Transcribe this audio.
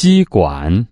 吸管。